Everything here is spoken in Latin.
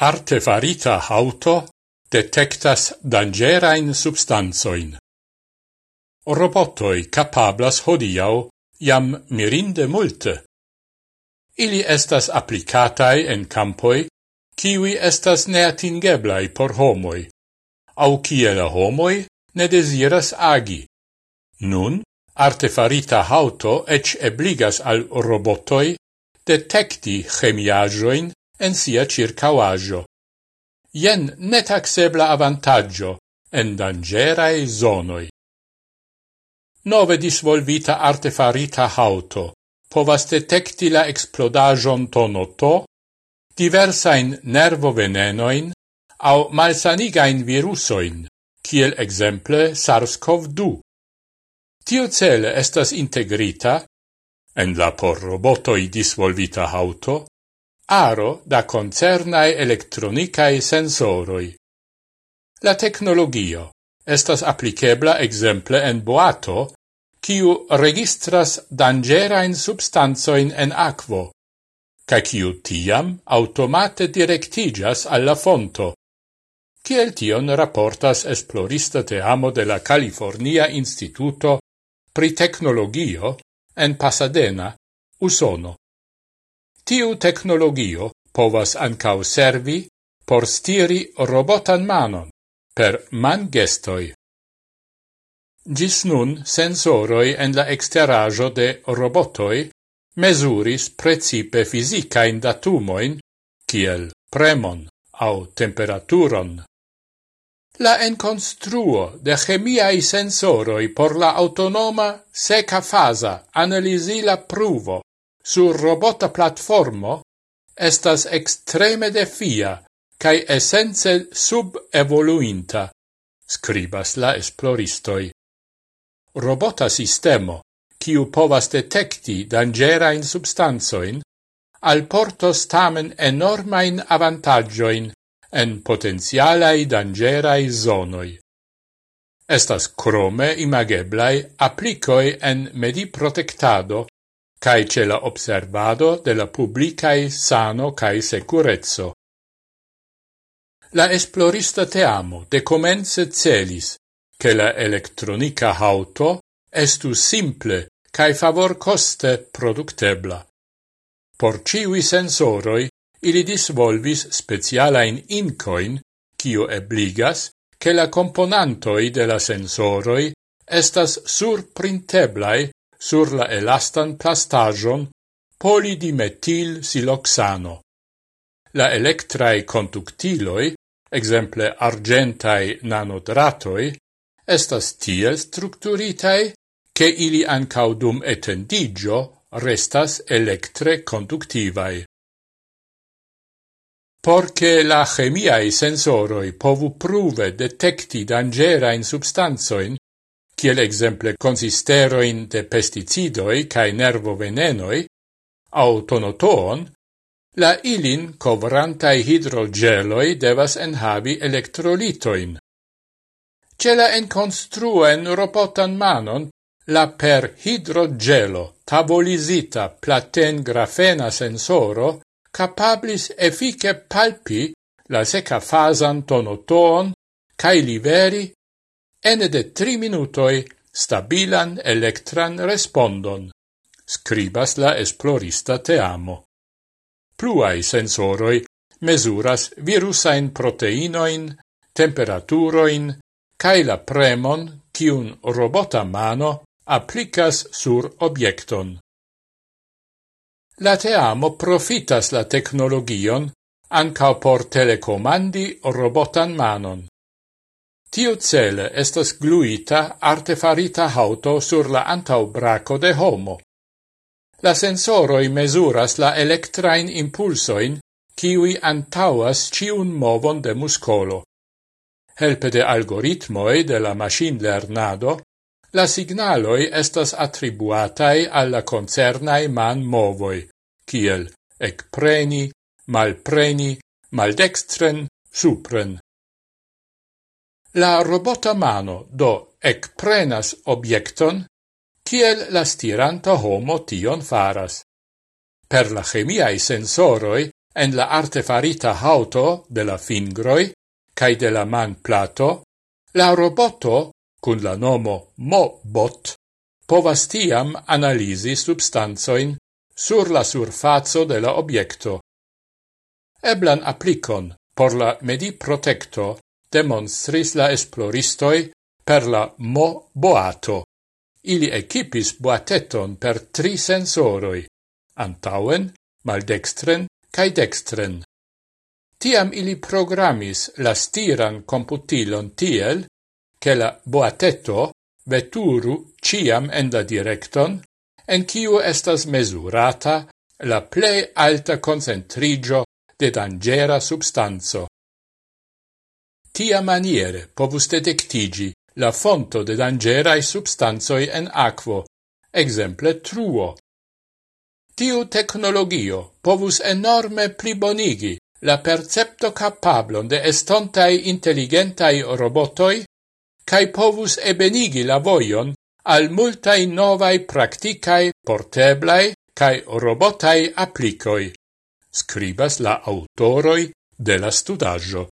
artefarita auto detectas dangerain substanzoin. Robotoi capablas hodiau iam mirinde multe. Ili estas applicatai en campoi, kiwi estas neatingeblai por homoi, au kiela homoi ne desiras agi. Nun, artefarita auto ec ebligas al robotoi detecti chemiajoin en sia circauaggio. Ien netaxebla avantaggio en dangerae zonoi. Nove disvolvita artefarita auto povas detecti la explodagion tono to, diversain nervovenenoin au malsanigain virusoin, kiel exemple SARS-CoV-2. Tio cele estas integrita, en la por robotoi disvolvita auto, aro da concernae electronicae sensoroi. La tecnologio estas applicebla exemple en boato, kiu registras dangerain substanzoin en aquo, ca kiu tiam automate directigas alla fonto, kiel tion raportas esplorista teamo de la California Instituto pri Tecnologio en Pasadena, Usono. Tiu technologio povas ancau servi por stiri robotan manon per man gestoi. Gis nun sensoroi en la exterajo de robotoi mesuris precipe fisicain datumoin kiel premon au temperaturon. La enconstruo de chemiai sensoroi por la autonoma seca fasa analisila pruvo sur robota platformo estas extreme defia cae essence sub-evoluinta, scribas la esploristoi. Robota sistemo, kiu povas detecti dangerain substanzoin, alportos tamen enormain avantagioin en potenzialai dangerai zonoi. Estas crome imageblai applicoi en mediprotectado cae ce la observado de la publicae sano cae securezzo. La esplorista teamo de comence celis che la electronica auto estu simple cae favor coste productebla. Por ciui sensoroi ili disvolvis specialain incoin, cio ebligas che la componantoi de la sensoroi estas surprinteblai sur la elastan plastagion polidimetil siloxano. La electrae conductiloi, exemple argentai nanodratoi, estas tiel structuritae che ili ancaudum etendigio restas electre conductivae. Porque la chemiae sensoroi povu pruve detecti dangerain substanzoin, kiel exemple consisteroin de pesticidoi cae nervovenenoi, au tonotoon, la ilin covrantai hidrogeloi devas enhavi electrolitoin. Cela en enconstruen robotan manon, la per hidrogelo tavolizita platen grafena sensoro capablis efike palpi la seca fasan tonotoon cae liveri ene de tri minutoi stabilan electran respondon. Scribas la esplorista teamo. Pluai sensoroi mesuras virusain proteinoin, temperaturoin, cae la premon cium robota mano applicas sur objecton. La teamo profitas la technologion ancao por telecomandi robotan manon. Tio cele estas gluita artefarita auto sur la antau braco de homo. La sensoroi mesuras la electrain impulsoin, kiwi antauas ciun movon de muscolo. Helpe de algoritmoi de la machine lernado, la signaloi estas attribuatai alla concernai man movoi, kiel ecpreni, malpreni, maldextren, supren. La robota mano do ec prenas objecton, kiel la stiranta homo tion faras. Per la chemiae sensoroi en la artefarita hauto de la fingroi cae de la man plato, la roboto, cun la nomo Mo-Bot, povas tiam analisi substanzoin sur la surfazo de la objecto. Eblan applicon por la mediprotecto demonstris la esploristoi per la mo boato. Ili equipis boateton per tri sensoroi, antauen, maldextren cae dextren. Tiam ili programmis la stiran computilon tiel, che la boateto veturu ciam en la directon, en ciu estas mesurata la plei alta concentrigio de dangera substanzo tia maniere povus detectigi la fonto de dangerai substanzoi en aquo, exemple truo. Tiu tecnologio povus enorme plibonigi la percepto capablon de estontai intelligentai robotoi cae povus ebenigi la voion al multai novai practicae porteblai cae robotai applicoi, scribas la autoroi de la studaggio.